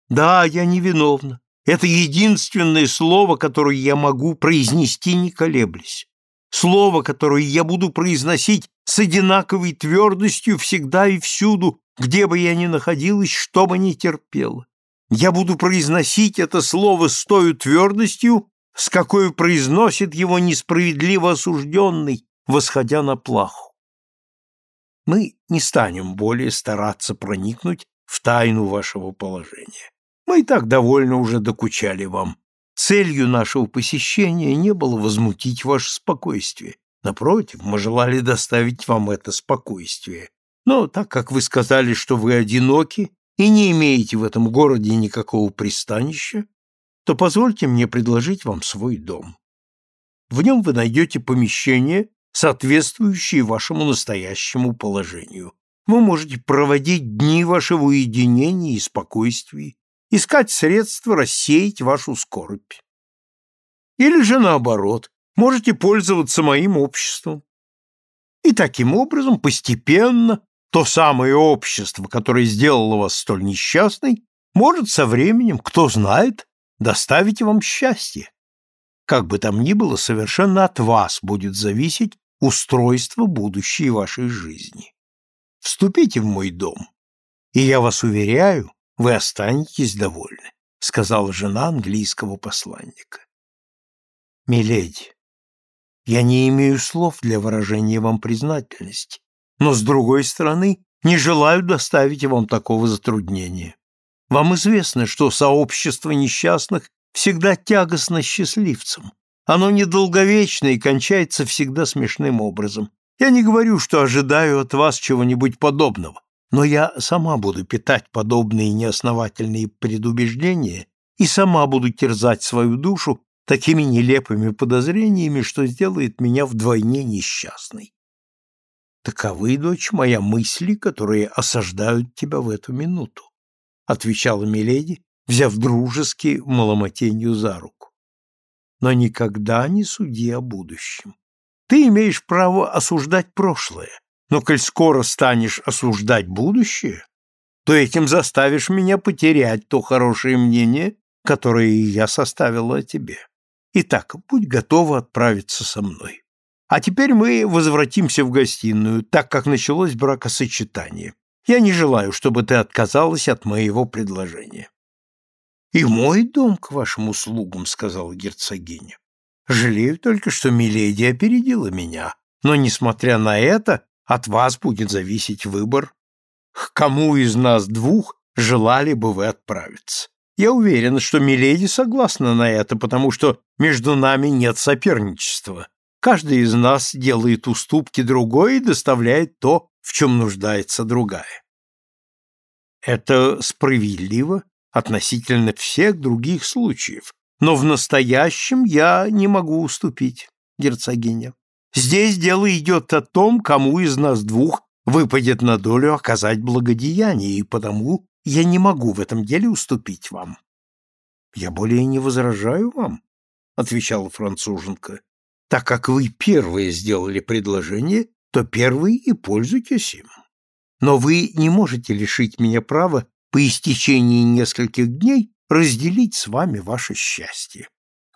Да, я невиновна. Это единственное слово, которое я могу произнести, не колеблясь. Слово, которое я буду произносить с одинаковой твердостью всегда и всюду, где бы я ни находилась, что бы ни терпела. Я буду произносить это слово с той твердостью, с какой произносит его несправедливо осужденный, восходя на плаху. Мы не станем более стараться проникнуть в тайну вашего положения. Мы и так довольно уже докучали вам. Целью нашего посещения не было возмутить ваше спокойствие. Напротив, мы желали доставить вам это спокойствие. Но так как вы сказали, что вы одиноки и не имеете в этом городе никакого пристанища, то позвольте мне предложить вам свой дом. В нем вы найдете помещение, соответствующее вашему настоящему положению. Вы можете проводить дни вашего уединения и спокойствия, искать средства рассеять вашу скорбь. Или же наоборот, можете пользоваться моим обществом. И таким образом постепенно то самое общество, которое сделало вас столь несчастной, может со временем, кто знает, доставить вам счастье. Как бы там ни было, совершенно от вас будет зависеть устройство будущей вашей жизни. Вступите в мой дом, и я вас уверяю, вы останетесь довольны, сказала жена английского посланника. Миледи, я не имею слов для выражения вам признательности, но с другой стороны, не желаю доставить вам такого затруднения. Вам известно, что сообщество несчастных всегда тягостно счастливцам. Оно недолговечно и кончается всегда смешным образом. Я не говорю, что ожидаю от вас чего-нибудь подобного, но я сама буду питать подобные неосновательные предубеждения и сама буду терзать свою душу такими нелепыми подозрениями, что сделает меня вдвойне несчастной. Таковы, дочь моя, мысли, которые осаждают тебя в эту минуту, отвечала Миледи, взяв дружески Маломотенью за руку. Но никогда не суди о будущем. Ты имеешь право осуждать прошлое, но коль скоро станешь осуждать будущее, то этим заставишь меня потерять то хорошее мнение, которое я составила о тебе. Итак, будь готова отправиться со мной. А теперь мы возвратимся в гостиную, так как началось бракосочетание. Я не желаю, чтобы ты отказалась от моего предложения. — И мой дом к вашим услугам, — сказала герцогиня. Жалею только, что Миледи опередила меня, но, несмотря на это, от вас будет зависеть выбор, к кому из нас двух желали бы вы отправиться. Я уверен, что Миледи согласна на это, потому что между нами нет соперничества. Каждый из нас делает уступки другой и доставляет то, в чем нуждается другая. Это справедливо относительно всех других случаев, но в настоящем я не могу уступить, герцогиня. Здесь дело идет о том, кому из нас двух выпадет на долю оказать благодеяние, и потому я не могу в этом деле уступить вам. Я более не возражаю вам, отвечала француженка. Так как вы первые сделали предложение, то первый и пользуйтесь им. Но вы не можете лишить меня права по истечении нескольких дней разделить с вами ваше счастье.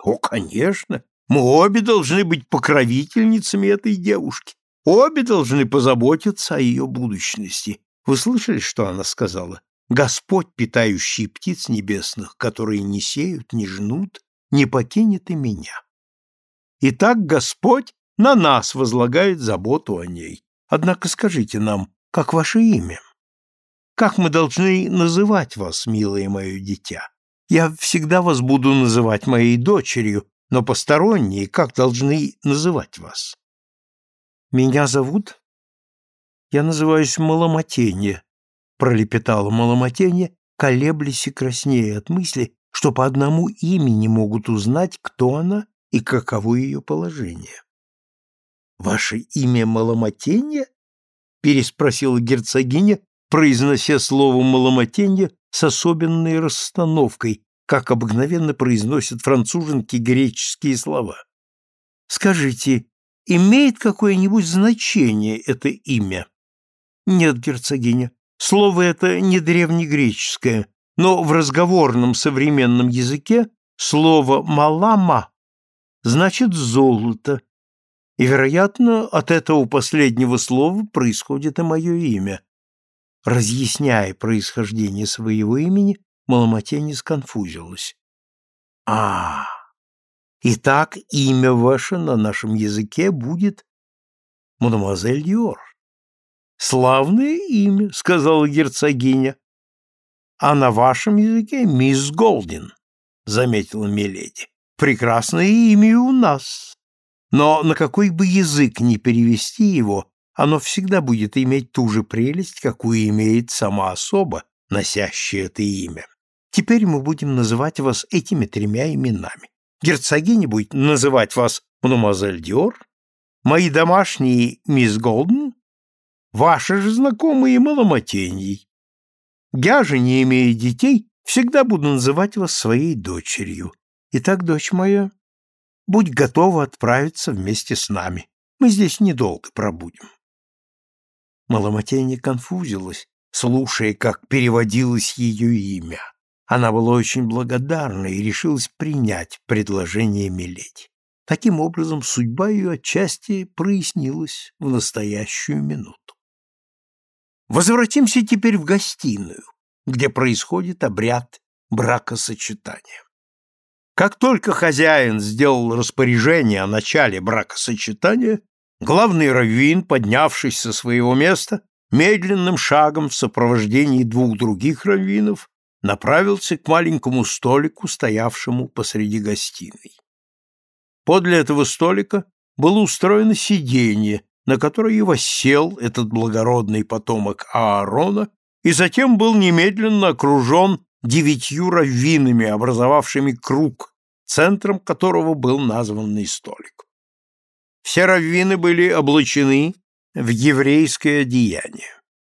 О, конечно, мы обе должны быть покровительницами этой девушки. Обе должны позаботиться о ее будущности. Вы слышали, что она сказала? Господь, питающий птиц небесных, которые не сеют, не жнут, не покинет и меня. Итак, Господь на нас возлагает заботу о ней. Однако скажите нам, как ваше имя? Как мы должны называть вас, милое мое дитя? Я всегда вас буду называть моей дочерью, но посторонние как должны называть вас? Меня зовут? Я называюсь Маломотенье, пролепетала Маломотенье, колеблясь и краснея от мысли, что по одному имени могут узнать, кто она и каково ее положение. «Ваше имя Маломотенье?» — переспросила герцогиня, произнося слово «маломотенье» с особенной расстановкой, как обыкновенно произносят француженки греческие слова. «Скажите, имеет какое-нибудь значение это имя?» «Нет, герцогиня, слово это не древнегреческое, но в разговорном современном языке слово «малама» значит «золото», и, вероятно, от этого последнего слова происходит и мое имя. Разъясняя происхождение своего имени, Маломоте сконфузилась. а Итак, имя ваше на нашем языке будет мадемуазель Диор. Славное имя, сказала герцогиня. А на вашем языке мисс Голдин, заметила Миледи. Прекрасное имя у нас. Но на какой бы язык ни перевести его, оно всегда будет иметь ту же прелесть, какую имеет сама особа, носящая это имя. Теперь мы будем называть вас этими тремя именами. Герцогиня будет называть вас мадемуазель Диор, мои домашние мисс Голден, ваши же знакомые Маломотеньей. Я же, не имея детей, всегда буду называть вас своей дочерью. Итак, дочь моя, Будь готова отправиться вместе с нами. Мы здесь недолго пробудем. Маломотейня конфузилась, слушая, как переводилось ее имя. Она была очень благодарна и решилась принять предложение Миледи. Таким образом, судьба ее отчасти прояснилась в настоящую минуту. Возвратимся теперь в гостиную, где происходит обряд бракосочетания. Как только хозяин сделал распоряжение о начале бракосочетания, главный раввин, поднявшись со своего места, медленным шагом в сопровождении двух других раввинов направился к маленькому столику, стоявшему посреди гостиной. Подле этого столика было устроено сиденье, на которое и воссел этот благородный потомок Аарона, и затем был немедленно окружен девятью раввинами, образовавшими круг, центром которого был названный столик. Все раввины были облачены в еврейское одеяние.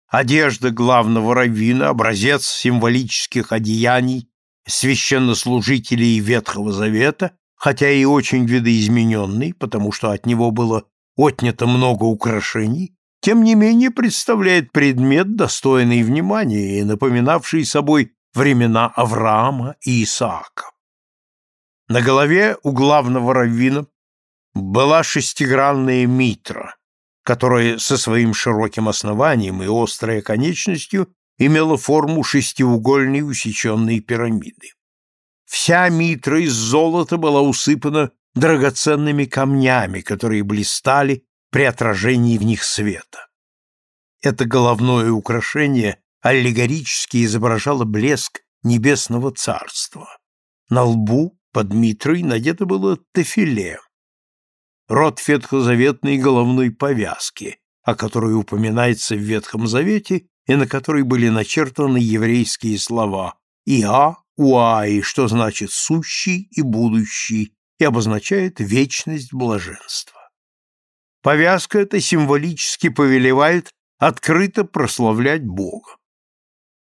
Одежда главного раввина, образец символических одеяний священнослужителей Ветхого Завета, хотя и очень видоизмененный, потому что от него было отнято много украшений, тем не менее представляет предмет, достойный внимания и напоминавший собой времена Авраама и Исаака. На голове у главного раввина была шестигранная митра, которая со своим широким основанием и острой конечностью имела форму шестиугольной усеченной пирамиды. Вся митра из золота была усыпана драгоценными камнями, которые блистали при отражении в них света. Это головное украшение аллегорически изображало блеск небесного царства. На лбу под митрой надето было тефиле, род ветхозаветной головной повязки, о которой упоминается в Ветхом Завете и на которой были начертаны еврейские слова «Иа», «Уаи», что значит «сущий» и «будущий», и обозначает вечность блаженства. Повязка эта символически повелевает открыто прославлять Бога.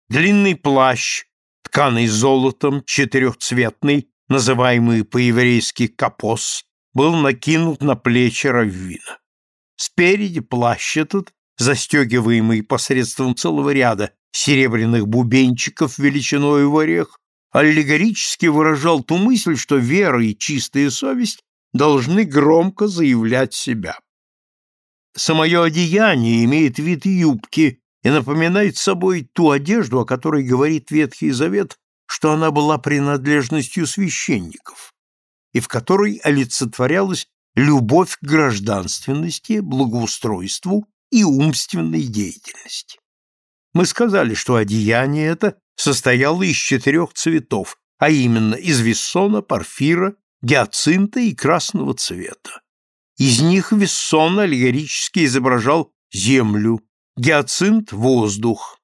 Длинный плащ, тканый золотом, четырехцветный, называемый по-еврейски капос, был накинут на плечи Раввина. Спереди плащ этот, застегиваемый посредством целого ряда серебряных бубенчиков величиной в орех, аллегорически выражал ту мысль, что вера и чистая совесть должны громко заявлять себя. Самое одеяние имеет вид юбки и напоминает собой ту одежду, о которой говорит Ветхий Завет, что она была принадлежностью священников, и в которой олицетворялась любовь к гражданственности, благоустройству и умственной деятельности. Мы сказали, что одеяние это состояло из четырех цветов, а именно из виссона, порфира, гиацинта и красного цвета. Из них виссон аллегорически изображал землю, гиацинт — воздух.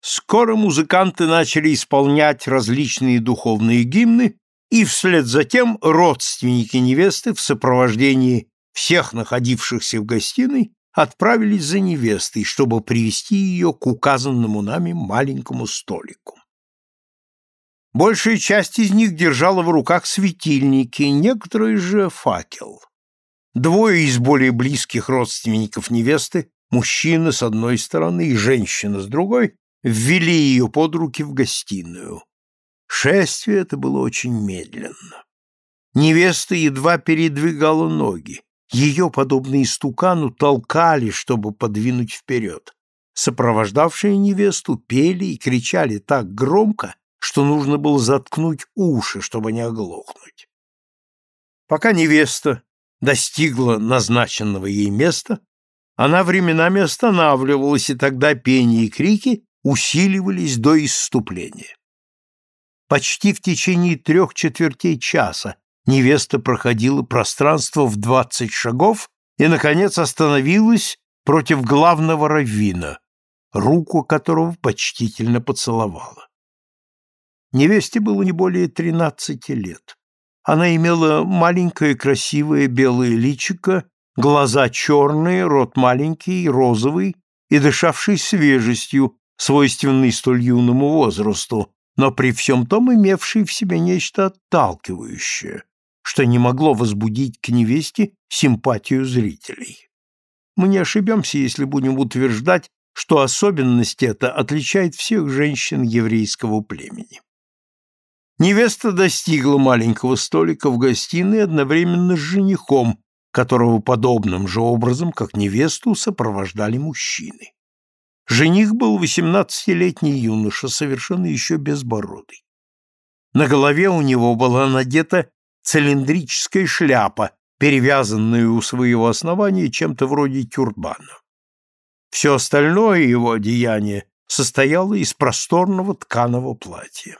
Скоро музыканты начали исполнять различные духовные гимны, и вслед за тем родственники невесты в сопровождении всех находившихся в гостиной отправились за невестой, чтобы привести ее к указанному нами маленькому столику. Большая часть из них держала в руках светильники, некоторые же факел. Двое из более близких родственников невесты, мужчина с одной стороны и женщина с другой, ввели ее под руки в гостиную. Шествие это было очень медленно. Невеста едва передвигала ноги. Ее, подобно истукану, толкали, чтобы подвинуть вперед. Сопровождавшие невесту пели и кричали так громко, что нужно было заткнуть уши, чтобы не оглохнуть. Пока невеста достигла назначенного ей места, она временами останавливалась, и тогда пение и крики усиливались до исступления. Почти в течение трех четвертей часа невеста проходила пространство в двадцать шагов и, наконец, остановилась против главного раввина, руку которого почтительно поцеловала. Невесте было не более тринадцати лет. Она имела маленькое красивое белое личико, глаза черные, рот маленький, розовый и дышавший свежестью, свойственный столь юному возрасту, но при всем том имевший в себе нечто отталкивающее, что не могло возбудить к невесте симпатию зрителей. Мы не ошибемся, если будем утверждать, что особенность эта отличает всех женщин еврейского племени. Невеста достигла маленького столика в гостиной одновременно с женихом, которого подобным же образом, как невесту, сопровождали мужчины. Жених был восемнадцатилетний юноша, совершенно еще безбородый. На голове у него была надета цилиндрическая шляпа, перевязанная у своего основания чем-то вроде тюрбана. Все остальное его одеяние состояло из просторного тканого платья.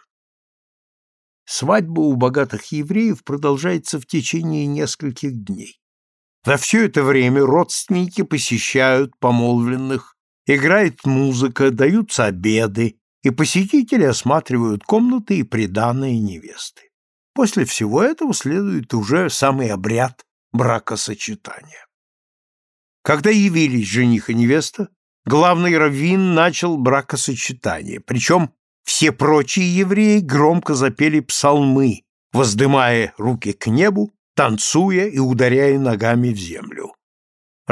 Свадьба у богатых евреев продолжается в течение нескольких дней. За все это время родственники посещают помолвленных, играет музыка, даются обеды, и посетители осматривают комнаты и приданые невесты. После всего этого следует уже самый обряд бракосочетания. Когда явились жених и невеста, главный раввин начал бракосочетание, причем все прочие евреи громко запели псалмы, воздымая руки к небу, танцуя и ударяя ногами в землю.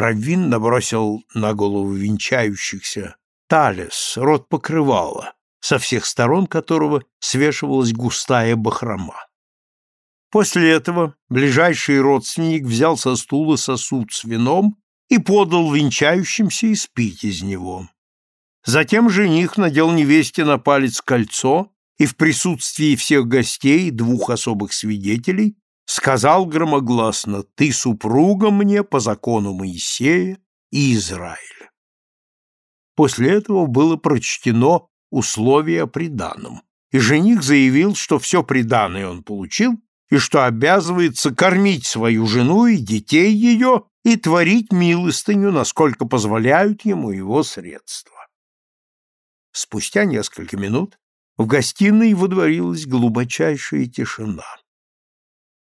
Раввин набросил на голову венчающихся талис, рот покрывала, со всех сторон которого свешивалась густая бахрома. После этого ближайший родственник взял со стула сосуд с вином и подал венчающимся испить из него. Затем жених надел невесте на палец кольцо и в присутствии всех гостей, двух особых свидетелей, сказал громогласно, «Ты супруга мне по закону Моисея и Израиля». После этого было прочтено условие о приданом, и жених заявил, что все приданое он получил и что обязывается кормить свою жену и детей ее и творить милостыню, насколько позволяют ему его средства. Спустя несколько минут в гостиной водворилась глубочайшая тишина.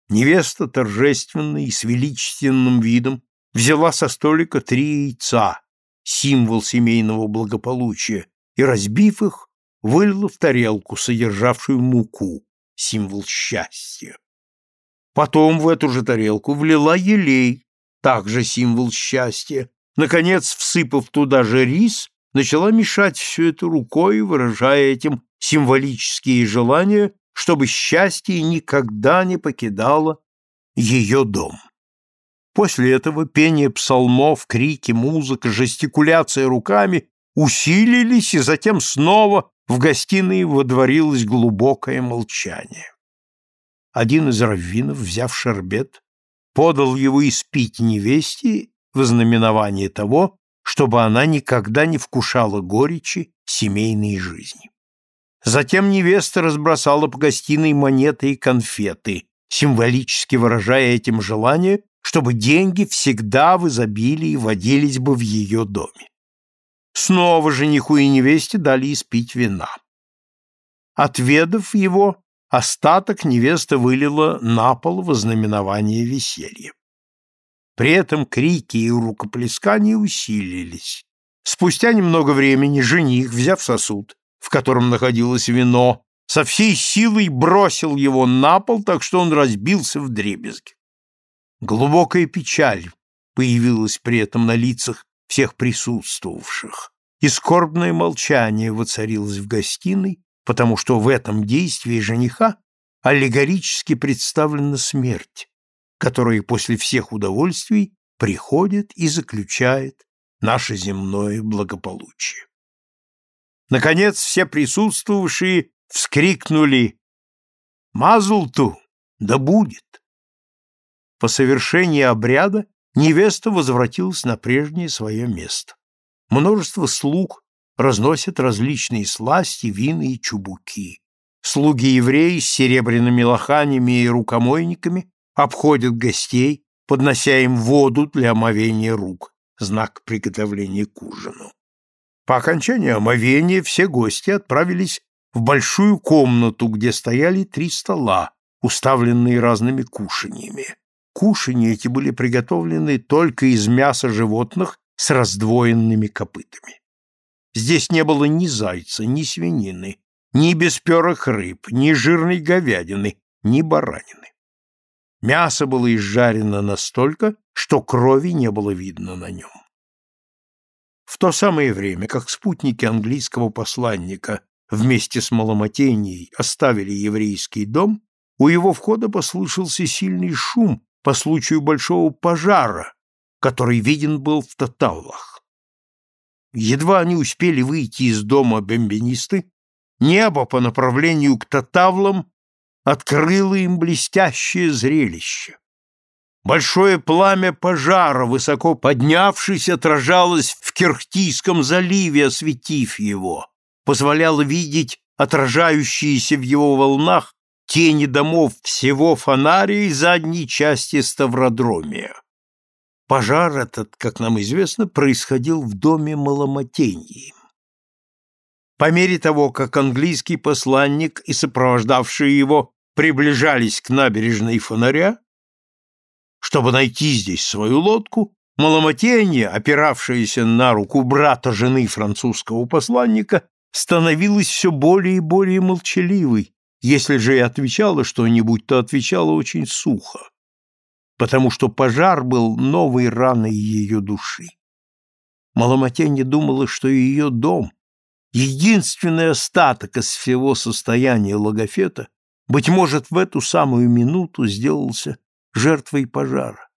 Невеста торжественно и с величественным видом взяла со столика три яйца, символ семейного благополучия, и, разбив их, вылила в тарелку, содержавшую муку, символ счастья. Потом в эту же тарелку влила елей, также символ счастья. Наконец, всыпав туда же рис, начала мешать все это рукой, выражая этим символические желания, чтобы счастье никогда не покидало ее дом. После этого пение псалмов, крики, музыка, жестикуляция руками усилились, и затем снова в гостиной водворилось глубокое молчание. Один из раввинов, взяв шербет, подал его испить невесте в знаменование того, чтобы она никогда не вкушала горечи семейной жизни. Затем невеста разбросала по гостиной монеты и конфеты, символически выражая этим желание, чтобы деньги всегда в изобилии водились бы в ее доме. Снова жениху и невесте дали испить вина. Отведав его, остаток невеста вылила на пол во знаменование веселья. При этом крики и рукоплескания усилились. Спустя немного времени жених, взяв сосуд, в котором находилось вино, со всей силой бросил его на пол, так что он разбился в дребезги. Глубокая печаль появилась при этом на лицах всех присутствовавших, и скорбное молчание воцарилось в гостиной, потому что в этом действии жениха аллегорически представлена смерть, которая после всех удовольствий приходит и заключает наше земное благополучие. Наконец все присутствовавшие вскрикнули «Мазулту! Да будет!» По совершении обряда невеста возвратилась на прежнее свое место. Множество слуг разносят различные сласти, вины и чубуки. Слуги-евреи с серебряными лоханями и рукомойниками обходят гостей, поднося им воду для омовения рук, знак приготовления к ужину. По окончании омовения все гости отправились в большую комнату, где стояли три стола, уставленные разными кушаньями. Кушанья эти были приготовлены только из мяса животных с раздвоенными копытами. Здесь не было ни зайца, ни свинины, ни бесперых рыб, ни жирной говядины, ни баранины. Мясо было изжарено настолько, что крови не было видно на нем. В то самое время, как спутники английского посланника вместе с Маломатенией оставили еврейский дом, у его входа послышался сильный шум по случаю большого пожара, который виден был в Татаулах. Едва они успели выйти из дома бомбинисты, небо по направлению к Татавлам открыло им блестящее зрелище. Большое пламя пожара, высоко поднявшись, отражалось в Кирхтийском заливе, осветив его, позволяло видеть отражающиеся в его волнах тени домов всего фонария и задней части Ставродромия. Пожар этот, как нам известно, происходил в доме Маломотеньи. По мере того, как английский посланник и сопровождавшие его приближались к набережной фонаря, чтобы найти здесь свою лодку, Маломотенья, опиравшаяся на руку брата жены французского посланника, становилась все более и более молчаливой, если же и отвечала что-нибудь, то отвечала очень сухо потому что пожар был новой раной ее души. Маломатенья думала, что ее дом, единственный остаток из всего состояния Логофета, быть может, в эту самую минуту сделался жертвой пожара.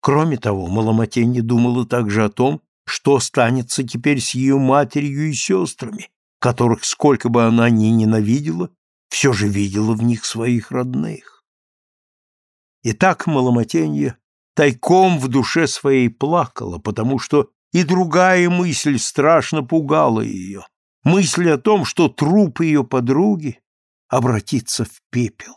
Кроме того, Маломатенья думала также о том, что останется теперь с ее матерью и сестрами, которых, сколько бы она ни ненавидела, все же видела в них своих родных. И так Маломатенье тайком в душе своей плакала, потому что и другая мысль страшно пугала ее. Мысль о том, что труп ее подруги обратится в пепел.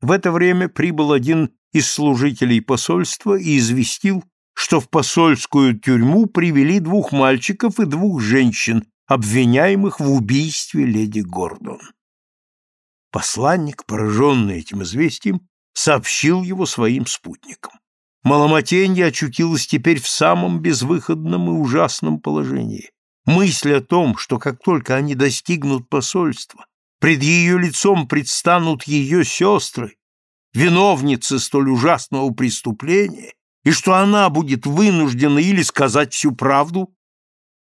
В это время прибыл один из служителей посольства и известил, что в посольскую тюрьму привели двух мальчиков и двух женщин, обвиняемых в убийстве леди Гордон. Посланник, пораженный этим известием, сообщил его своим спутникам. Маломатенье очутилась теперь в самом безвыходном и ужасном положении. Мысль о том, что как только они достигнут посольства, пред ее лицом предстанут ее сестры, виновницы столь ужасного преступления, и что она будет вынуждена или сказать всю правду,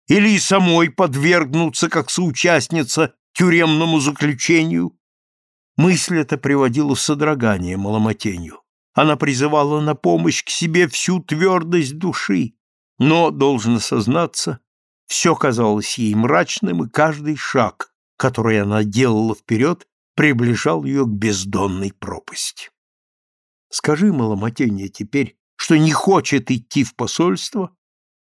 или и самой подвергнуться как соучастница тюремному заключению. Мысль эта приводила в содрогание Маломатенью. Она призывала на помощь к себе всю твердость души, но, должно сознаться, все казалось ей мрачным, и каждый шаг, который она делала вперед, приближал ее к бездонной пропасти. Скажи, Маломатенья, теперь, что не хочет идти в посольство,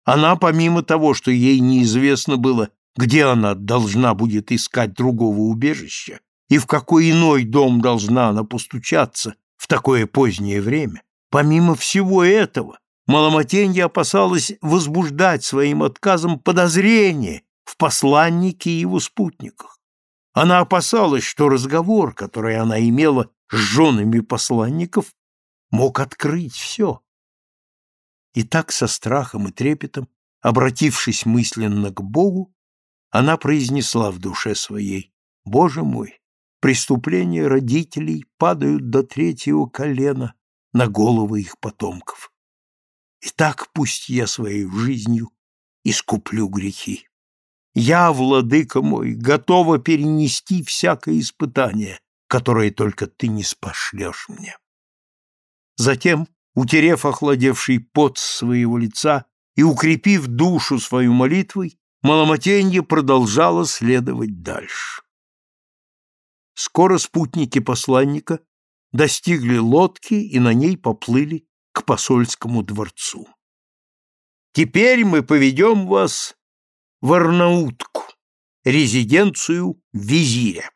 она, помимо того, что ей неизвестно было, где она должна будет искать другого убежища и в какой иной дом должна она постучаться в такое позднее время, помимо всего этого, Маломатенья опасалась возбуждать своим отказом подозрение в посланнике и его спутниках. Она опасалась, что разговор, который она имела с женами посланников, мог открыть все. И так со страхом и трепетом, обратившись мысленно к Богу, она произнесла в душе своей, «Боже мой, преступления родителей падают до третьего колена на головы их потомков. И так пусть я своей жизнью искуплю грехи. Я, владыка мой, готова перенести всякое испытание, которое только ты не спошлешь мне. Затем, утерев охладевший пот с своего лица и укрепив душу свою молитвой, Маломатенье продолжала следовать дальше. Скоро спутники посланника достигли лодки и на ней поплыли к посольскому дворцу. «Теперь мы поведем вас в Арнаутку, резиденцию визиря».